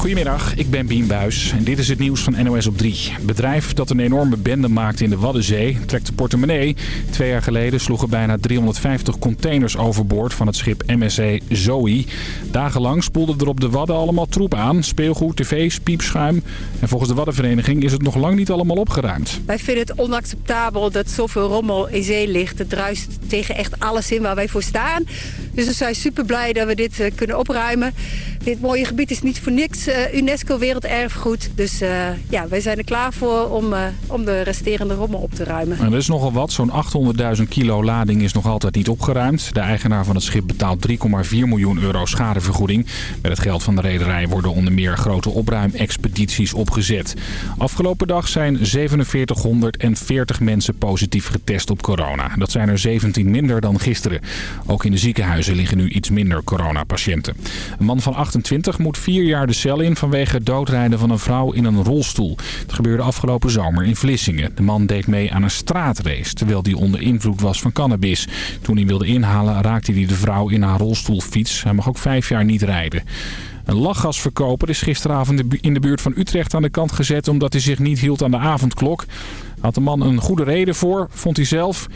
Goedemiddag, ik ben Bien Buis en dit is het nieuws van NOS op 3. Het bedrijf dat een enorme bende maakt in de Waddenzee trekt de portemonnee. Twee jaar geleden sloegen bijna 350 containers overboord van het schip MSC Zoe. Dagenlang spoelden er op de Wadden allemaal troep aan. Speelgoed, tv's, piepschuim. En volgens de Waddenvereniging is het nog lang niet allemaal opgeruimd. Wij vinden het onacceptabel dat zoveel rommel in zee ligt. Het druist tegen echt alles in waar wij voor staan. Dus we zijn super blij dat we dit uh, kunnen opruimen. Dit mooie gebied is niet voor niks uh, UNESCO Werelderfgoed. Dus uh, ja, wij zijn er klaar voor om, om de resterende rommel op te ruimen. En er is nogal wat. Zo'n 800.000 kilo lading is nog altijd niet opgeruimd. De eigenaar van het schip betaalt 3,4 miljoen euro schadevergoeding. Met het geld van de rederij worden onder meer grote opruimexpedities opgezet. Afgelopen dag zijn 4740 mensen positief getest op corona. Dat zijn er 17 minder dan gisteren. Ook in de ziekenhuizen liggen nu iets minder coronapatiënten. Een man van 28 moet vier jaar de cel in vanwege het doodrijden van een vrouw in een rolstoel. Het gebeurde afgelopen zomer in Vlissingen. De man deed mee aan een straatrace terwijl hij onder invloed was van cannabis. Toen hij wilde inhalen raakte hij de vrouw in haar rolstoelfiets. Hij mag ook vijf jaar niet rijden. Een lachgasverkoper is gisteravond in de buurt van Utrecht aan de kant gezet omdat hij zich niet hield aan de avondklok. Had de man een goede reden voor, vond hij zelf.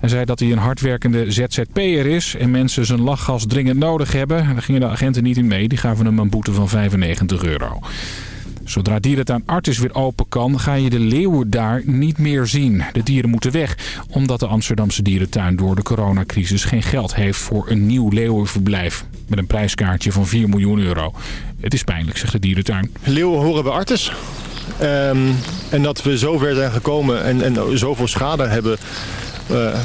Hij zei dat hij een hardwerkende ZZP'er is en mensen zijn lachgas dringend nodig hebben. Daar gingen de agenten niet in mee, die gaven hem een boete van 95 euro. Zodra dierentuin Artis weer open kan, ga je de leeuwen daar niet meer zien. De dieren moeten weg, omdat de Amsterdamse dierentuin door de coronacrisis geen geld heeft voor een nieuw leeuwenverblijf. Met een prijskaartje van 4 miljoen euro. Het is pijnlijk, zegt de dierentuin. Leeuwen horen bij Artis. Um, en dat we zover zijn gekomen en, en zoveel schade hebben uh,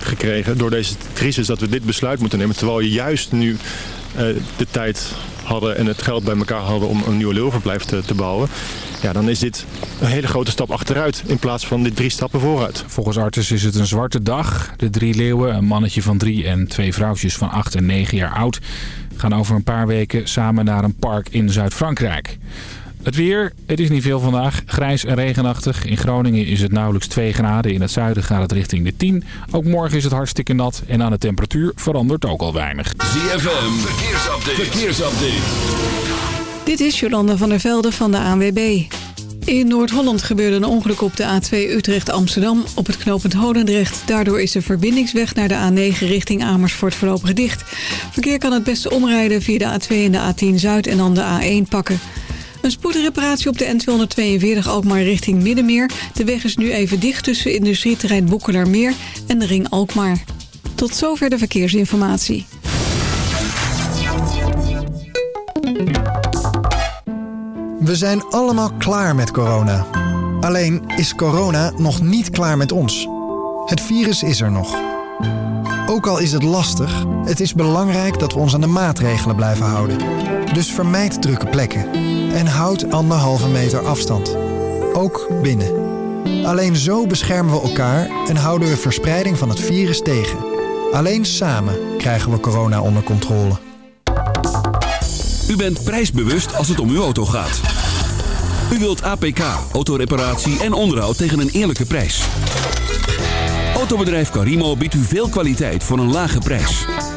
gekregen door deze crisis dat we dit besluit moeten nemen. Terwijl je juist nu uh, de tijd hadden en het geld bij elkaar hadden om een nieuw leeuwverblijf te, te bouwen. Ja, dan is dit een hele grote stap achteruit in plaats van dit drie stappen vooruit. Volgens Artis is het een zwarte dag. De drie leeuwen, een mannetje van drie en twee vrouwtjes van acht en negen jaar oud... gaan over een paar weken samen naar een park in Zuid-Frankrijk. Het weer, het is niet veel vandaag. Grijs en regenachtig. In Groningen is het nauwelijks 2 graden. In het zuiden gaat het richting de 10. Ook morgen is het hartstikke nat. En aan de temperatuur verandert ook al weinig. ZFM, verkeersupdate. verkeersupdate. Dit is Jolanda van der Velde van de ANWB. In Noord-Holland gebeurde een ongeluk op de A2 Utrecht-Amsterdam op het knooppunt Holendrecht. Daardoor is de verbindingsweg naar de A9 richting Amersfoort voorlopig dicht. Verkeer kan het beste omrijden via de A2 en de A10 Zuid en dan de A1 pakken. Een spoedreparatie op de N242 Alkmaar richting Middenmeer. De weg is nu even dicht tussen industrieterrein Boekelermeer en de ring Alkmaar. Tot zover de verkeersinformatie. We zijn allemaal klaar met corona. Alleen is corona nog niet klaar met ons. Het virus is er nog. Ook al is het lastig, het is belangrijk dat we ons aan de maatregelen blijven houden. Dus vermijd drukke plekken en houd anderhalve meter afstand. Ook binnen. Alleen zo beschermen we elkaar en houden we verspreiding van het virus tegen. Alleen samen krijgen we corona onder controle. U bent prijsbewust als het om uw auto gaat. U wilt APK, autoreparatie en onderhoud tegen een eerlijke prijs. Autobedrijf Carimo biedt u veel kwaliteit voor een lage prijs.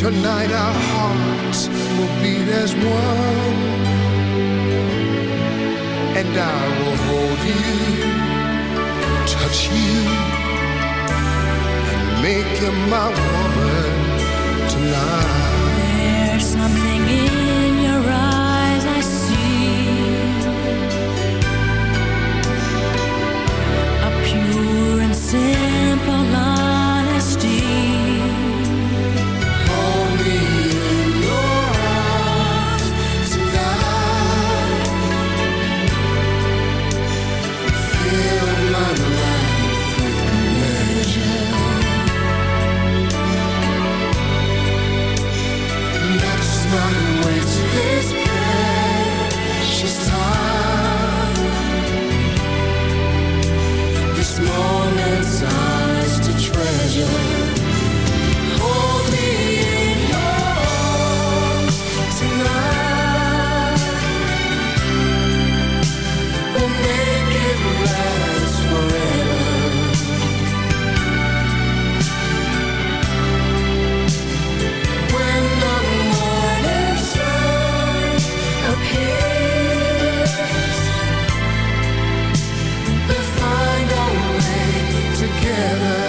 Tonight our hearts will beat as one. And I will hold you, touch you And make you my woman tonight. There's something in your eyes I see. A pure and simple love. together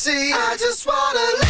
see. I just wanna.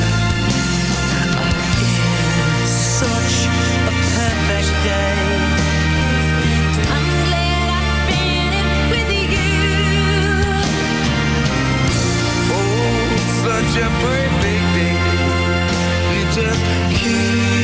Perfect day. You just keep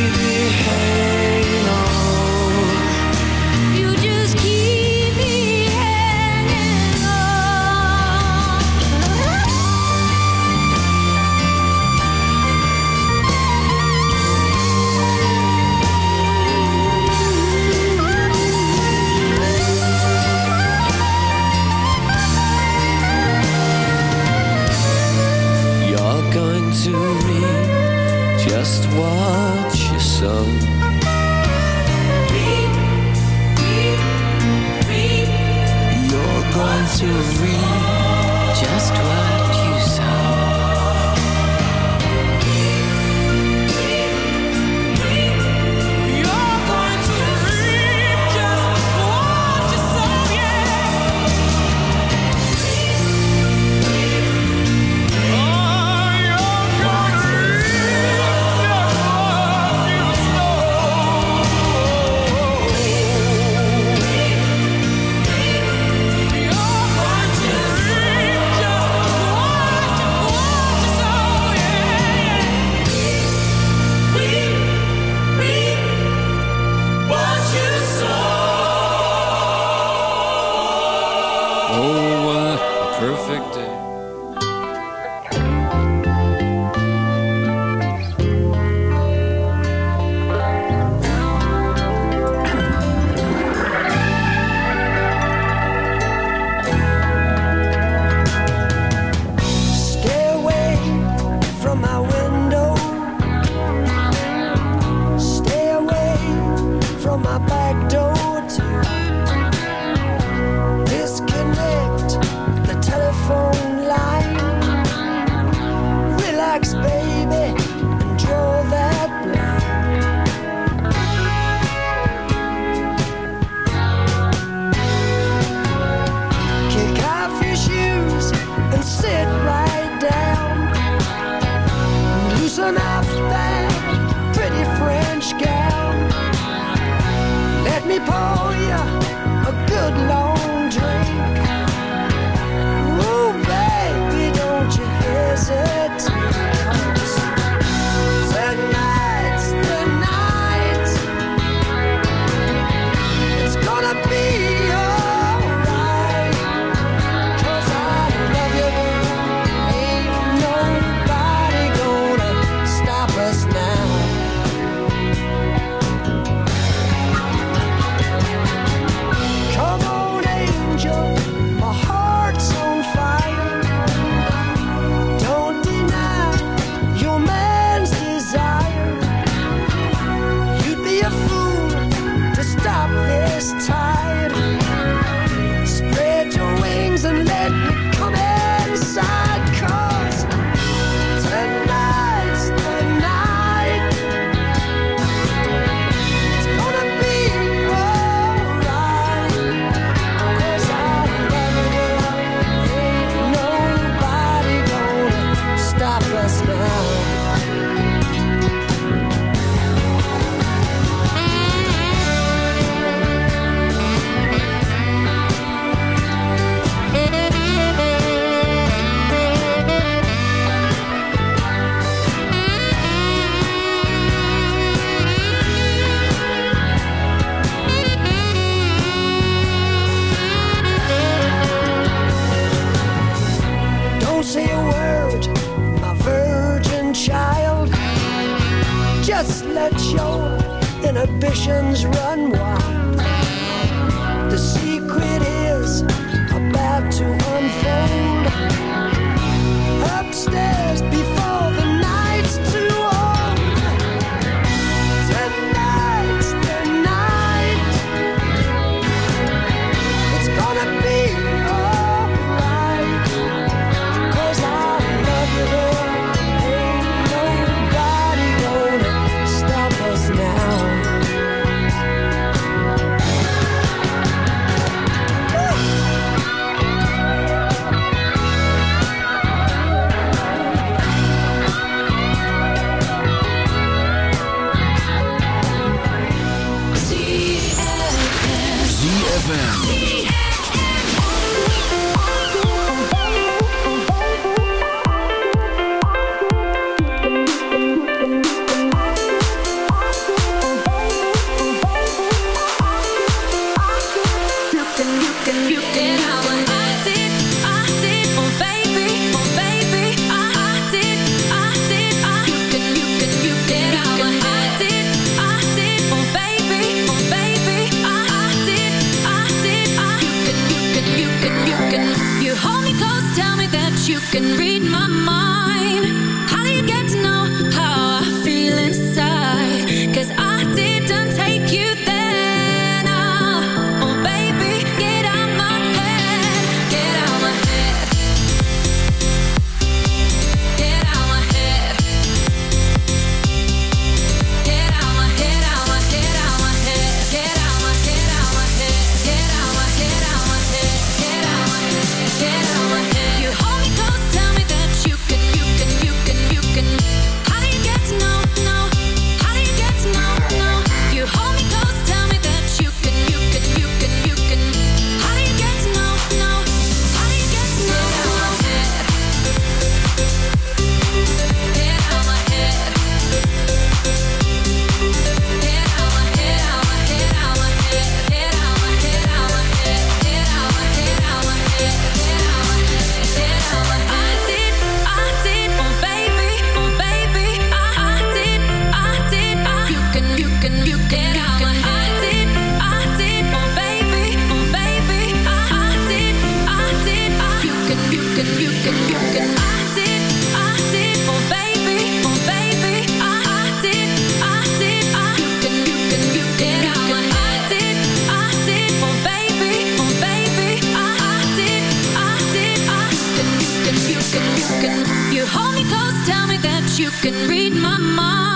you can read my mind.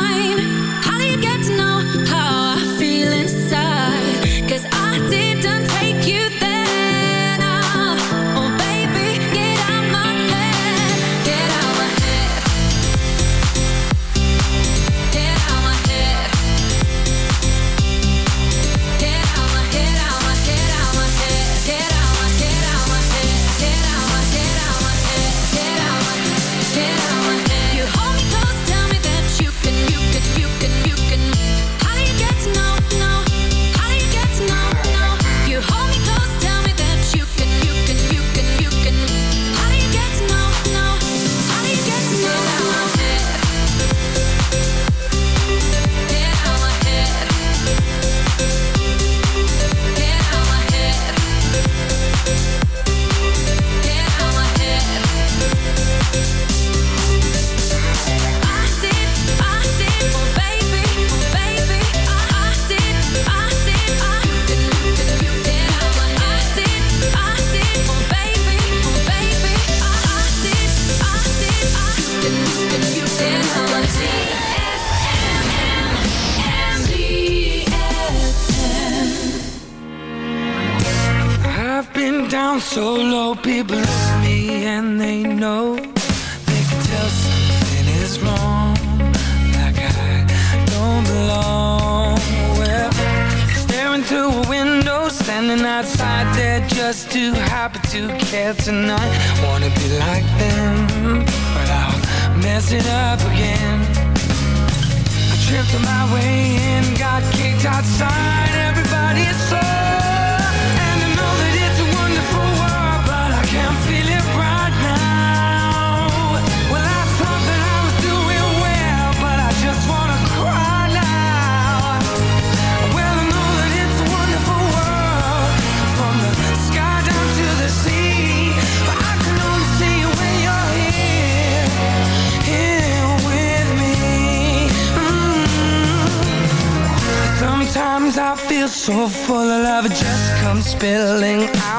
Full of love, just comes spilling out.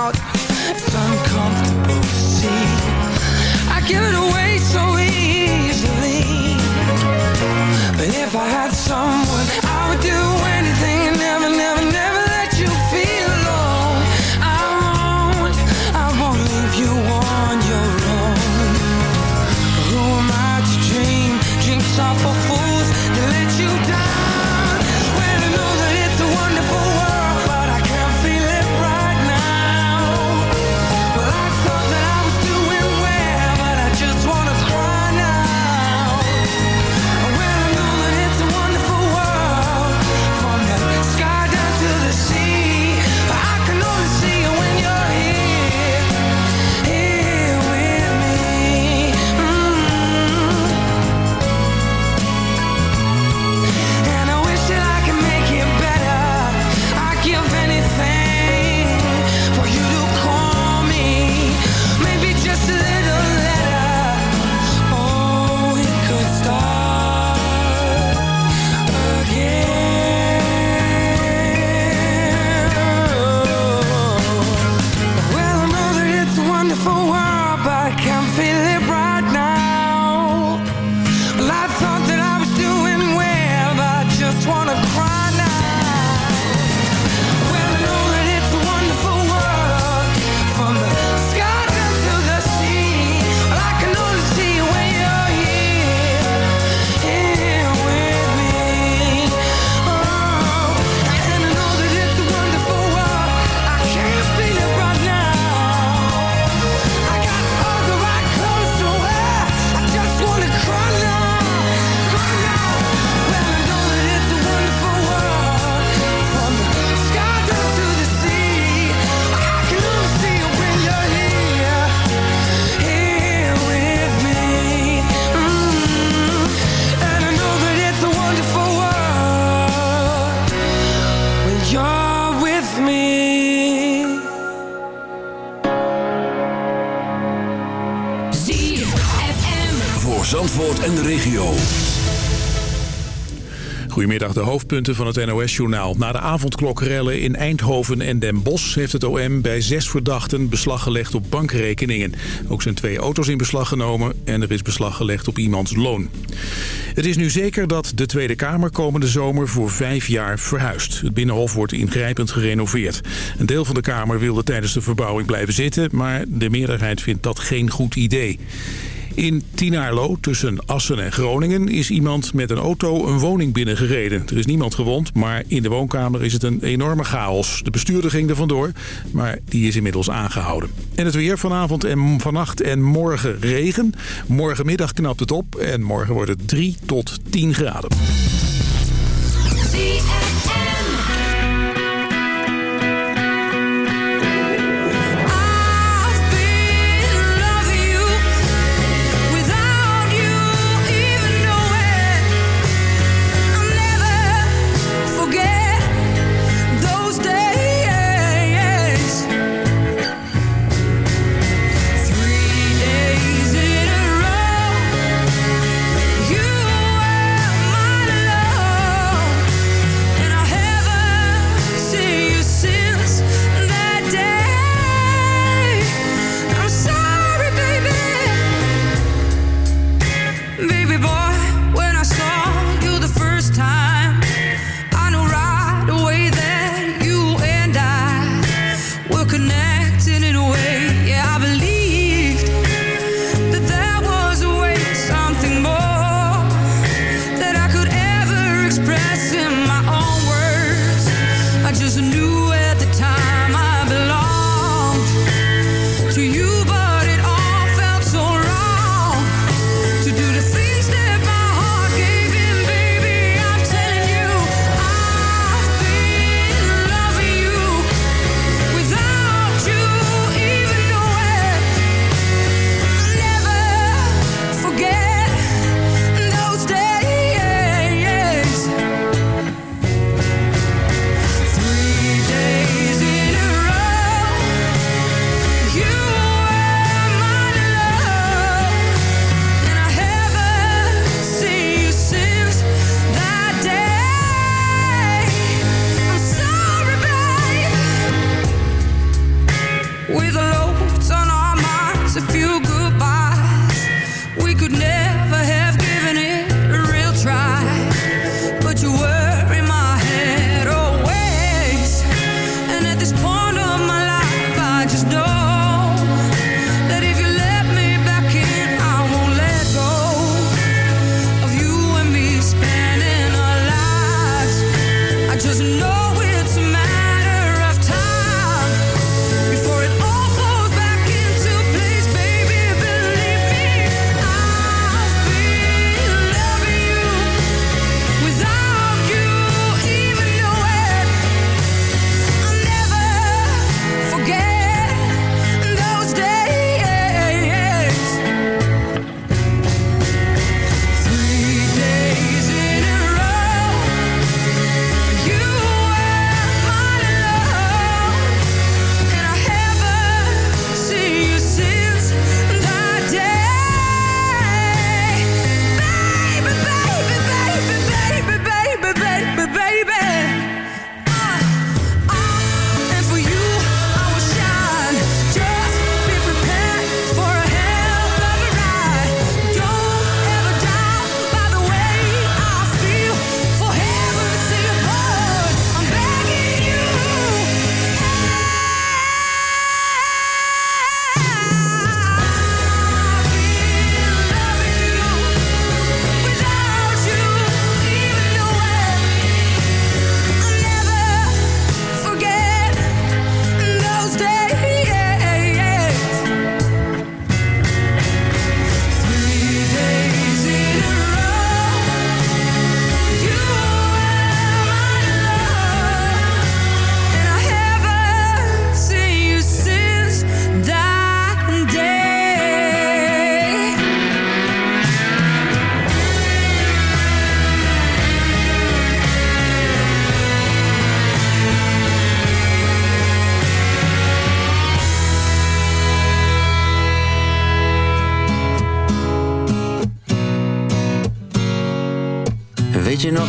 Hoofdpunten van het NOS-journaal. Na de avondklokrellen in Eindhoven en Den Bosch... heeft het OM bij zes verdachten beslag gelegd op bankrekeningen. Ook zijn twee auto's in beslag genomen... en er is beslag gelegd op iemands loon. Het is nu zeker dat de Tweede Kamer komende zomer voor vijf jaar verhuist. Het Binnenhof wordt ingrijpend gerenoveerd. Een deel van de Kamer wilde tijdens de verbouwing blijven zitten... maar de meerderheid vindt dat geen goed idee. In Tinaarlo, tussen Assen en Groningen, is iemand met een auto een woning binnengereden. Er is niemand gewond, maar in de woonkamer is het een enorme chaos. De bestuurder ging er vandoor, maar die is inmiddels aangehouden. En het weer vanavond en vannacht en morgen regen. Morgenmiddag knapt het op en morgen wordt het 3 tot 10 graden.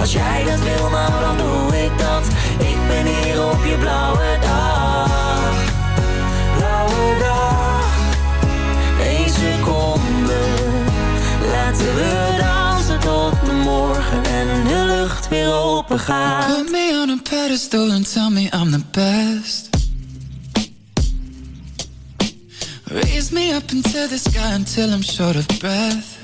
Als jij dat wil, nou dan doe ik dat. Ik ben hier op je blauwe dag. Blauwe dag, één seconde. Laten we dansen tot de morgen en de lucht weer open gaat. Put me on a pedestal and tell me I'm the best. Raise me up into the sky until I'm short of breath.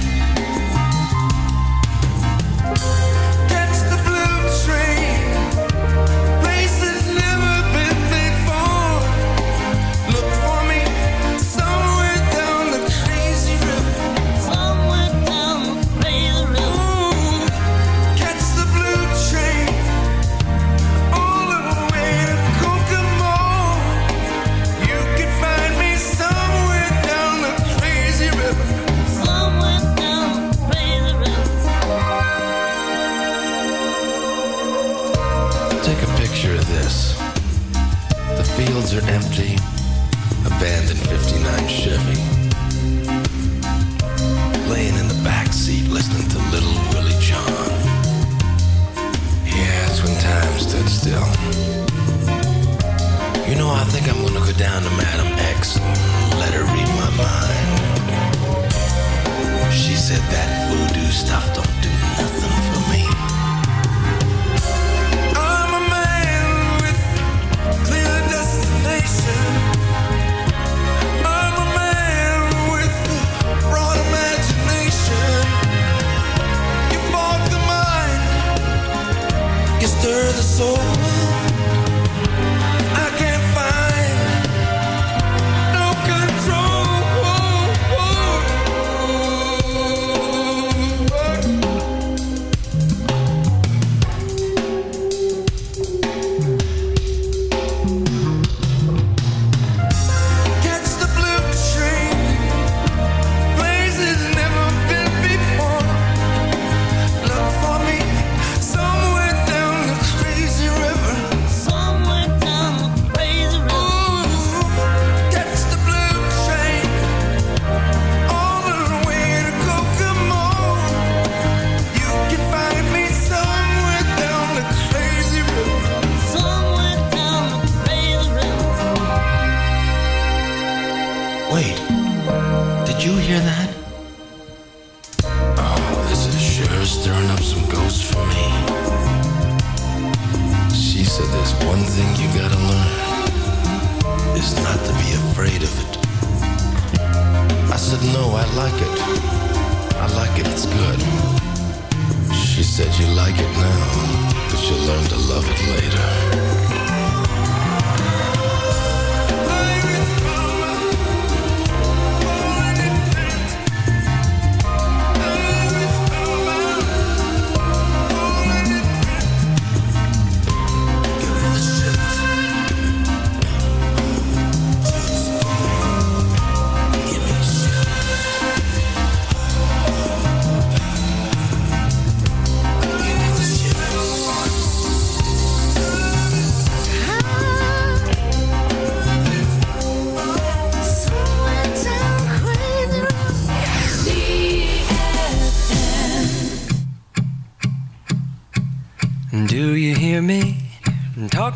are empty.